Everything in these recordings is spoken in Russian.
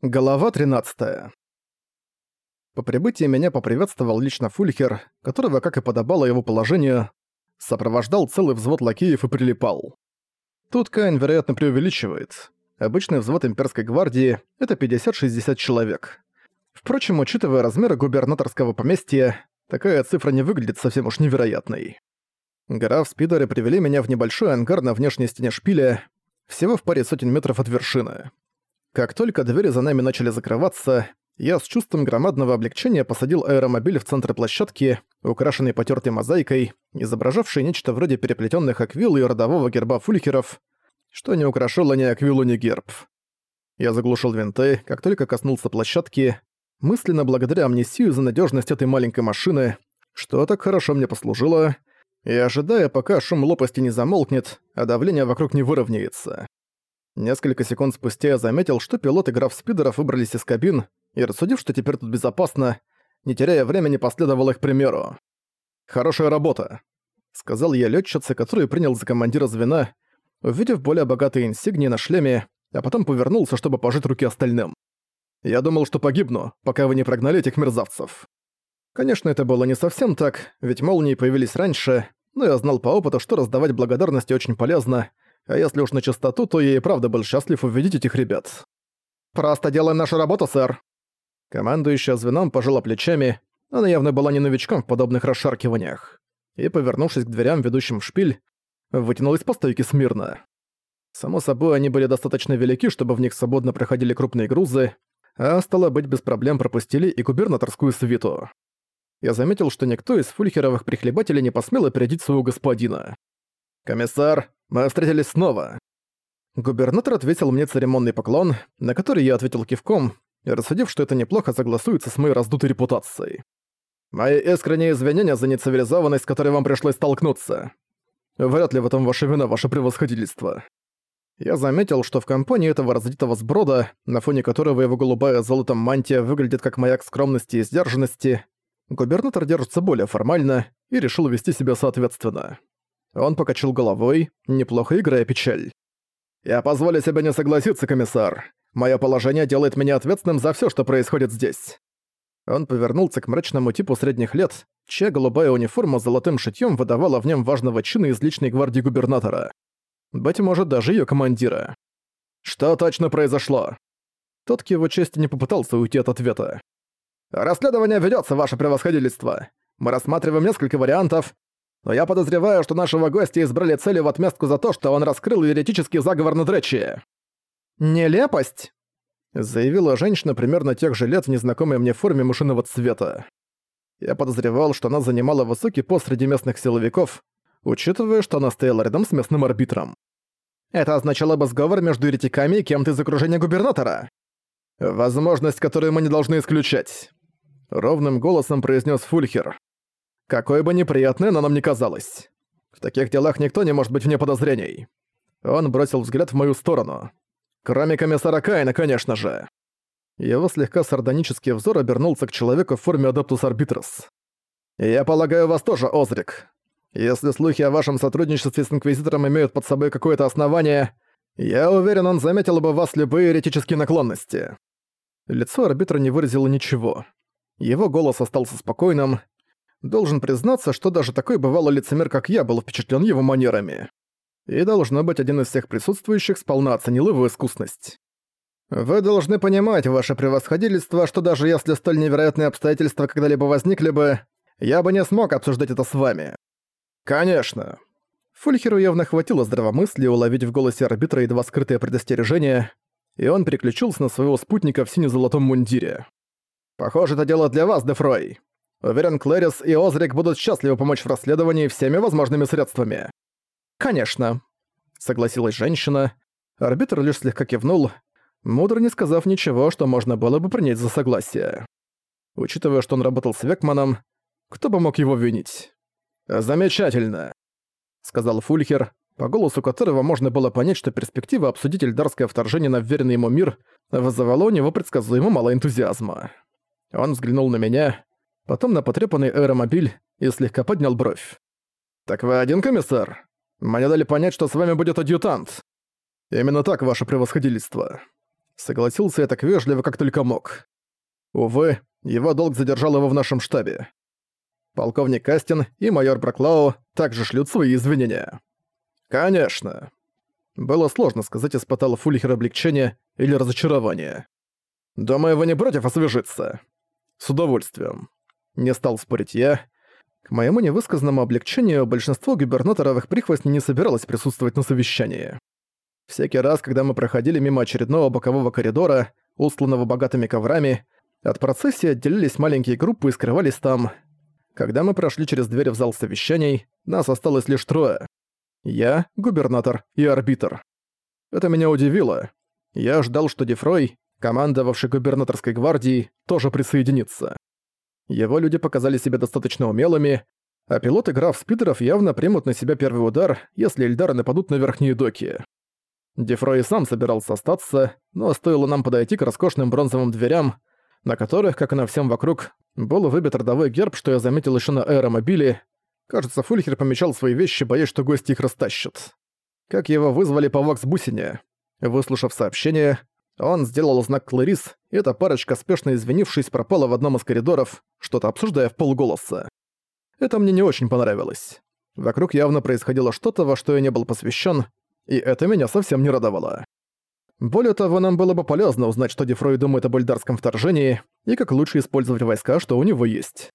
Глава 13. По прибытии меня поприветствовал лично Фульхер, которого, как и подобало его положению, сопровождал целый взвод лакеев и прилипал. Тут Каин, вероятно, преувеличивает. Обычный взвод имперской гвардии — это 50-60 человек. Впрочем, учитывая размеры губернаторского поместья, такая цифра не выглядит совсем уж невероятной. Граф Спидеры привели меня в небольшой ангар на внешней стене шпиля, всего в паре сотен метров от вершины. Как только двери за нами начали закрываться, я с чувством громадного облегчения посадил аэромобиль в центр площадки, украшенный потертой мозаикой, изображавшей нечто вроде переплетенных аквил и родового герба фулькеров, что не украшало ни аквилу, ни герб. Я заглушил винты, как только коснулся площадки, мысленно благодаря амнисию за надежность этой маленькой машины, что так хорошо мне послужило, и ожидая, пока шум лопасти не замолкнет, а давление вокруг не выровняется. Несколько секунд спустя я заметил, что пилот и граф Спидеров выбрались из кабин, и рассудив, что теперь тут безопасно, не теряя времени, последовал их примеру. «Хорошая работа», — сказал я летчице, который принял за командира звена, увидев более богатые инсигнии на шлеме, а потом повернулся, чтобы пожать руки остальным. «Я думал, что погибну, пока вы не прогнали этих мерзавцев». Конечно, это было не совсем так, ведь молнии появились раньше, но я знал по опыту, что раздавать благодарности очень полезно, а если уж на чистоту, то я и правда был счастлив увидеть этих ребят. «Просто делаем нашу работу, сэр!» Командующая звеном пожала плечами, она явно была не новичком в подобных расшаркиваниях. И, повернувшись к дверям, ведущим в шпиль, вытянулась по стойке смирно. Само собой, они были достаточно велики, чтобы в них свободно проходили крупные грузы, а стало быть, без проблем пропустили и губернаторскую свиту. Я заметил, что никто из фульхеровых прихлебателей не посмел опередить своего господина. «Комиссар, мы встретились снова». Губернатор ответил мне церемонный поклон, на который я ответил кивком, рассудив, что это неплохо согласуется с моей раздутой репутацией. «Мои искренние извинения за нецивилизованность, с которой вам пришлось столкнуться. Вряд ли в этом ваша вина, ваше превосходительство». Я заметил, что в компании этого раздетого сброда, на фоне которого его голубая золотом мантия выглядит как маяк скромности и сдержанности, губернатор держится более формально и решил вести себя соответственно. Он покачал головой, неплохо играя печаль. «Я позволю себе не согласиться, комиссар. Моё положение делает меня ответственным за всё, что происходит здесь». Он повернулся к мрачному типу средних лет, чья голубая униформа с золотым шитьём выдавала в нем важного чина из личной гвардии губернатора. Быть может, даже её командира. «Что точно произошло?» Тот к его чести не попытался уйти от ответа. «Расследование ведётся, ваше превосходительство. Мы рассматриваем несколько вариантов, но я подозреваю, что нашего гостя избрали целью в отместку за то, что он раскрыл еретический заговор на Дречи. «Нелепость!» — заявила женщина примерно тех же лет в незнакомой мне форме мышиного цвета. Я подозревал, что она занимала высокий пост среди местных силовиков, учитывая, что она стояла рядом с местным арбитром. Это означало бы сговор между еретиками и кем-то из окружения губернатора. Возможность, которую мы не должны исключать. Ровным голосом произнес Фульхер. Какой бы неприятной она нам ни казалась. В таких делах никто не может быть вне подозрений. Он бросил взгляд в мою сторону. Кроме комиссара Кайна, конечно же. Его слегка сардонический взор обернулся к человеку в форме Адептус Арбитрос. «Я полагаю, вас тоже, Озрик. Если слухи о вашем сотрудничестве с Инквизитором имеют под собой какое-то основание, я уверен, он заметил бы в вас любые еретические наклонности». Лицо арбитра не выразило ничего. Его голос остался спокойным, Должен признаться, что даже такой бывалый лицемер, как я, был впечатлен его манерами. И, должно быть, один из всех присутствующих сполна оценил его искусность. «Вы должны понимать, ваше превосходительство, что даже если столь невероятные обстоятельства когда-либо возникли бы, я бы не смог обсуждать это с вами». «Конечно». Фульхеру явно хватило здравомыслия уловить в голосе арбитра едва скрытое предостережение, и он переключился на своего спутника в сине-золотом мундире. «Похоже, это дело для вас, Дефрой. Уверен, Клэрис и Озрик будут счастливы помочь в расследовании всеми возможными средствами». «Конечно», — согласилась женщина. Арбитр лишь слегка кивнул, мудро не сказав ничего, что можно было бы принять за согласие. Учитывая, что он работал с Векманом, кто бы мог его винить? «Замечательно», — сказал Фульхер, по голосу которого можно было понять, что перспектива обсудить эльдарское вторжение на вверенный ему мир вызывала у него предсказуемо мало энтузиазма. Он взглянул на меня, потом на потрепанный аэромобиль и слегка поднял бровь. «Так вы один комиссар? Мне дали понять, что с вами будет адъютант». «Именно так, ваше превосходительство», — Согласился я так вежливо, как только мог. Увы, его долг задержал его в нашем штабе. Полковник Кастин и майор Браклау также шлют свои извинения. Конечно. Было сложно сказать, испытал Фулихер облегчение или разочарование. Думаю, вы не против освежиться? С удовольствием. Не стал спорить я. К моему невысказанному облегчению большинство губернаторовых прихвостней не собиралось присутствовать на совещании. Всякий раз, когда мы проходили мимо очередного бокового коридора, устланного богатыми коврами, от процессии отделились маленькие группы и скрывались там. Когда мы прошли через дверь в зал совещаний, нас осталось лишь трое. Я, губернатор и арбитр. Это меня удивило. Я ждал, что Дефрой, командовавший губернаторской гвардией, тоже присоединится. Его люди показали себя достаточно умелыми, а пилоты граф Спидеров явно примут на себя первый удар, если Эльдары нападут на верхние доки. Дефрой сам собирался остаться, но стоило нам подойти к роскошным бронзовым дверям, на которых, как и на всем вокруг, был выбит родовой герб, что я заметил еще на аэромобиле. Кажется, Фульхер помечал свои вещи, боясь, что гости их растащат. Как его вызвали по вокс-бусине. Выслушав сообщение, он сделал знак Кларис, и эта парочка, спешно извинившись, пропала в одном из коридоров, что-то обсуждая в полголоса. Это мне не очень понравилось. Вокруг явно происходило что-то, во что я не был посвящен, и это меня совсем не радовало. Более того, нам было бы полезно узнать, что Дефрой думает об эльдарском вторжении и как лучше использовать войска, что у него есть.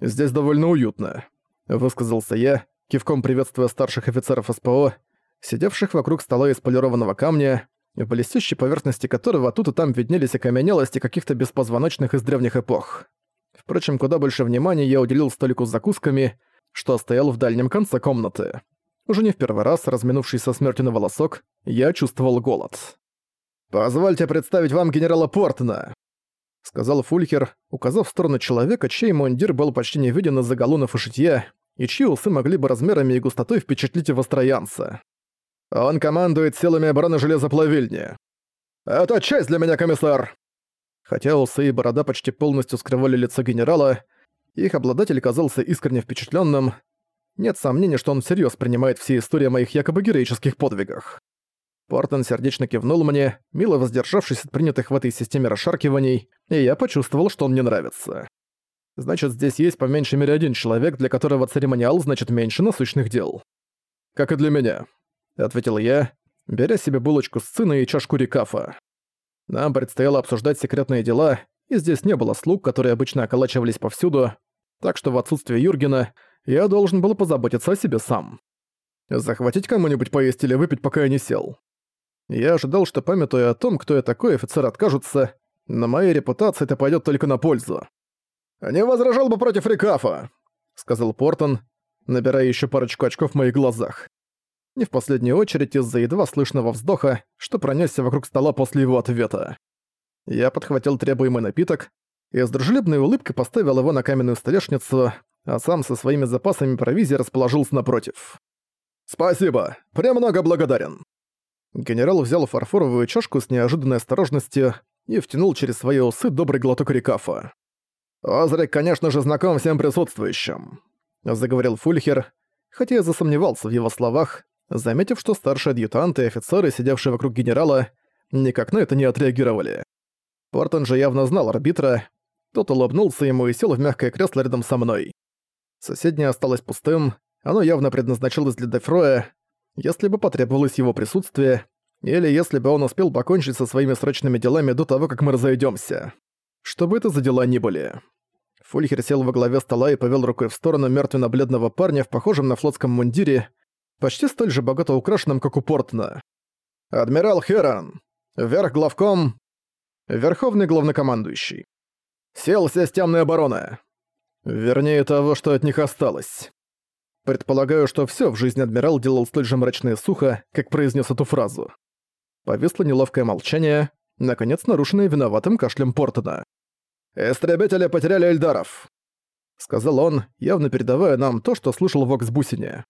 «Здесь довольно уютно», — высказался я, кивком приветствуя старших офицеров СПО, сидевших вокруг стола из полированного камня, в блестящей поверхности которого тут и там виднелись окаменелости каких-то беспозвоночных из древних эпох. Впрочем, куда больше внимания я уделил столику с закусками, что стоял в дальнем конце комнаты. Уже не в первый раз, разминувшись со смертью на волосок, я чувствовал голод. «Позвольте представить вам генерала Портона», — сказал Фулькер, указав в сторону человека, чей мундир был почти не виден из-за галунов и шитья, и чьи усы могли бы размерами и густотой впечатлить его строянца. «Он командует силами обороны железоплавильни. Это честь для меня, комиссар!» Хотя усы и борода почти полностью скрывали лицо генерала, их обладатель казался искренне впечатленным. Нет сомнений, что он всерьез принимает все истории о моих якобы героических подвигах. Портон сердечно кивнул мне, мило воздержавшись от принятых в этой системе расшаркиваний, и я почувствовал, что он мне нравится. Значит, здесь есть по меньшей мере один человек, для которого церемониал значит меньше насущных дел. «Как и для меня», — ответил я, беря себе булочку с сына и чашку рекафа. Нам предстояло обсуждать секретные дела, и здесь не было слуг, которые обычно околачивались повсюду, так что в отсутствие Юргена я должен был позаботиться о себе сам. Захватить кому-нибудь поесть или выпить, пока я не сел. Я ожидал, что памятуя о том, кто я такой, офицер откажутся, но моей репутации это пойдет только на пользу. «Не возражал бы против Рикафа», — сказал Портон, набирая еще парочку очков в моих глазах. Не в последнюю очередь из-за едва слышного вздоха, что пронесся вокруг стола после его ответа. Я подхватил требуемый напиток и с дружелюбной улыбкой поставил его на каменную столешницу, а сам со своими запасами провизии расположился напротив. «Спасибо, премного благодарен». Генерал взял фарфоровую чашку с неожиданной осторожностью и втянул через свои усы добрый глоток рекафа. «Озрик, конечно же, знаком всем присутствующим», — заговорил Фульхер, хотя я засомневался в его словах, заметив, что старшие адъютанты и офицеры, сидевшие вокруг генерала, никак на это не отреагировали. Портон же явно знал арбитра, тот улыбнулся ему и сел в мягкое кресло рядом со мной. Соседнее осталось пустым, оно явно предназначалось для Дефроя, если бы потребовалось его присутствие, или если бы он успел покончить со своими срочными делами до того, как мы разойдёмся. Что бы это за дела ни были. Фульхер сел во главе стола и повел рукой в сторону мертвенно-бледного парня в похожем на флотском мундире, почти столь же богато украшенном, как у Портна. «Адмирал Херон! Верх главком! Верховный главнокомандующий. Сел системной обороны. Вернее, того, что от них осталось. Предполагаю, что все в жизни адмирал делал столь же мрачно и сухо, как произнес эту фразу. Повисло неловкое молчание, наконец нарушенное виноватым кашлем Портона. «Истребители потеряли Эльдаров», — сказал он, явно передавая нам то, что слышал в Оксбусине.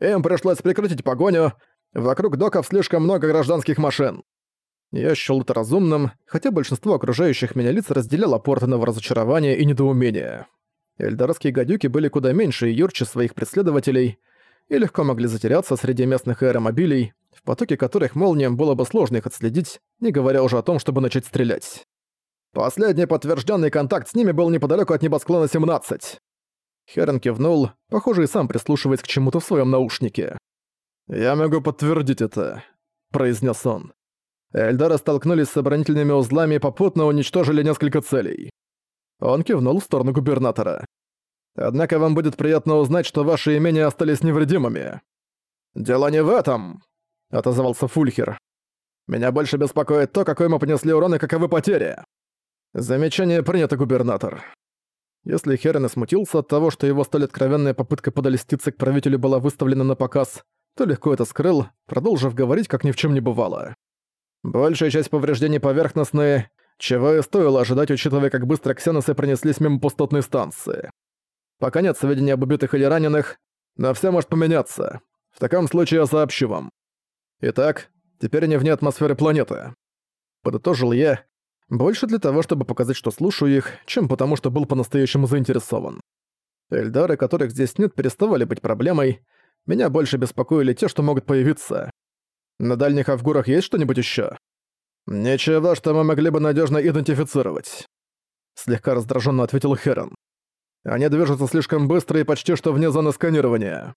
«Им пришлось прекратить погоню, вокруг доков слишком много гражданских машин». Я счёл это разумным, хотя большинство окружающих меня лиц разделяло Портона в разочарование и недоумение. Эльдарские гадюки были куда меньше и юрче своих преследователей, и легко могли затеряться среди местных аэромобилей, в потоке которых молниям было бы сложно их отследить, не говоря уже о том, чтобы начать стрелять. Последний подтвержденный контакт с ними был неподалеку от небосклона 17. Херен кивнул, похоже, и сам прислушиваясь к чему-то в своем наушнике. «Я могу подтвердить это», — произнес он. Эльдары столкнулись с оборонительными узлами и попутно уничтожили несколько целей. Он кивнул в сторону губернатора. «Однако вам будет приятно узнать, что ваши имения остались невредимыми». «Дело не в этом», — отозвался Фульхер. «Меня больше беспокоит то, какой мы понесли урон и каковы потери». «Замечание принято, губернатор». Если Херен смутился от того, что его столь откровенная попытка подольститься к правителю была выставлена на показ, то легко это скрыл, продолжив говорить, как ни в чем не бывало. Большая часть повреждений поверхностные, чего и стоило ожидать, учитывая, как быстро ксеносы пронеслись мимо пустотной станции. Пока нет сведений об убитых или раненых, но все может поменяться. В таком случае я сообщу вам. Итак, теперь они вне атмосферы планеты. Подытожил я, больше для того, чтобы показать, что слушаю их, чем потому, что был по-настоящему заинтересован. Эльдары, которых здесь нет, переставали быть проблемой. Меня больше беспокоили те, что могут появиться. На дальних Авгурах есть что-нибудь еще? Ничего, что мы могли бы надежно идентифицировать. Слегка раздраженно ответил Херон. Они движутся слишком быстро и почти что вне зоны сканирования.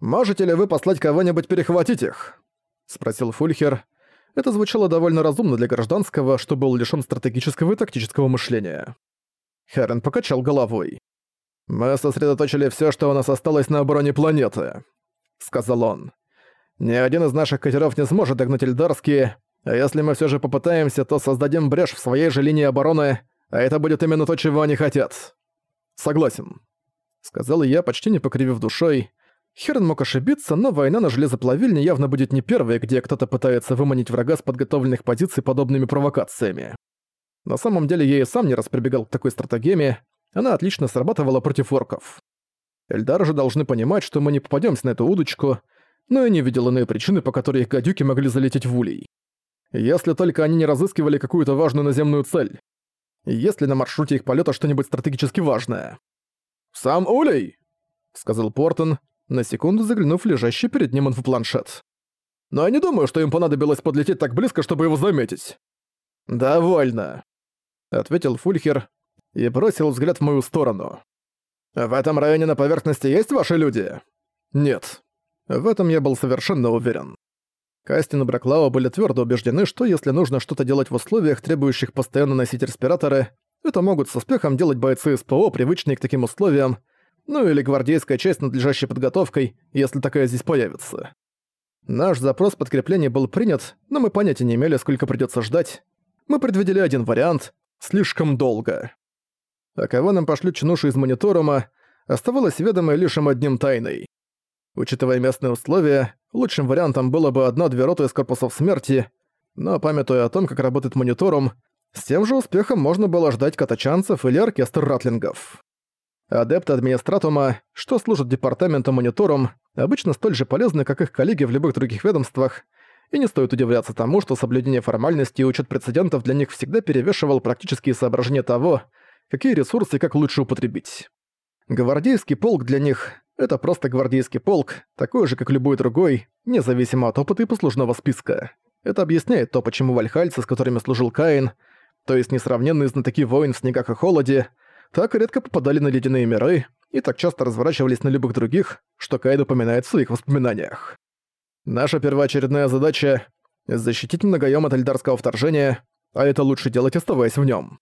Можете ли вы послать кого-нибудь перехватить их? Спросил Фульхер, это звучало довольно разумно для гражданского, что был лишён стратегического и тактического мышления. Хэрен покачал головой. «Мы сосредоточили всё, что у нас осталось на обороне планеты», — сказал он. «Ни один из наших катеров не сможет догнать Эльдарские, а если мы всё же попытаемся, то создадим брешь в своей же линии обороны, а это будет именно то, чего они хотят». «Согласен», — сказал я, почти не покривив душой, Херн мог ошибиться, но война на железоплавильне явно будет не первой, где кто-то пытается выманить врага с подготовленных позиций подобными провокациями. На самом деле я и сам не раз прибегал к такой стратегеме, она отлично срабатывала против орков. Эльдары же должны понимать, что мы не попадемся на эту удочку, но я не видел иные причины, по которой их гадюки могли залететь в улей. Если только они не разыскивали какую-то важную наземную цель. Есть ли на маршруте их полета что-нибудь стратегически важное? «Сам улей!» — сказал Портон, на секунду заглянув в лежащий перед ним инфопланшет. «Но я не думаю, что им понадобилось подлететь так близко, чтобы его заметить». «Довольно», — ответил Фульхер и бросил взгляд в мою сторону. «В этом районе на поверхности есть ваши люди?» «Нет». В этом я был совершенно уверен. Кастин и Браклау были твердо убеждены, что если нужно что-то делать в условиях, требующих постоянно носить респираторы, это могут с успехом делать бойцы СПО, привычные к таким условиям, ну или гвардейская часть надлежащей подготовкой, если такая здесь появится. Наш запрос подкрепления был принят, но мы понятия не имели, сколько придётся ждать. Мы предвидели один вариант — слишком долго. А кого нам пошлют чинуши из мониторума, оставалось ведомой лишь им одним тайной. Учитывая местные условия, лучшим вариантом было бы одна-две роты из корпусов смерти, но памятуя о том, как работает мониторум, с тем же успехом можно было ждать катачанцев или оркестр ратлингов. Адепты администратума, что служат департаментом-монитором, обычно столь же полезны, как их коллеги в любых других ведомствах, и не стоит удивляться тому, что соблюдение формальностей и учет прецедентов для них всегда перевешивал практические соображения того, какие ресурсы и как лучше употребить. Гвардейский полк для них — это просто гвардейский полк, такой же, как любой другой, независимо от опыта и послужного списка. Это объясняет то, почему вальхальцы, с которыми служил Каин, то есть несравненные знатоки войн в снегах и холоде, так редко попадали на ледяные миры и так часто разворачивались на любых других, что Кайд упоминает в своих воспоминаниях. Наша первоочередная задача — защитить многоём от эльдарского вторжения, а это лучше делать, оставаясь в нём.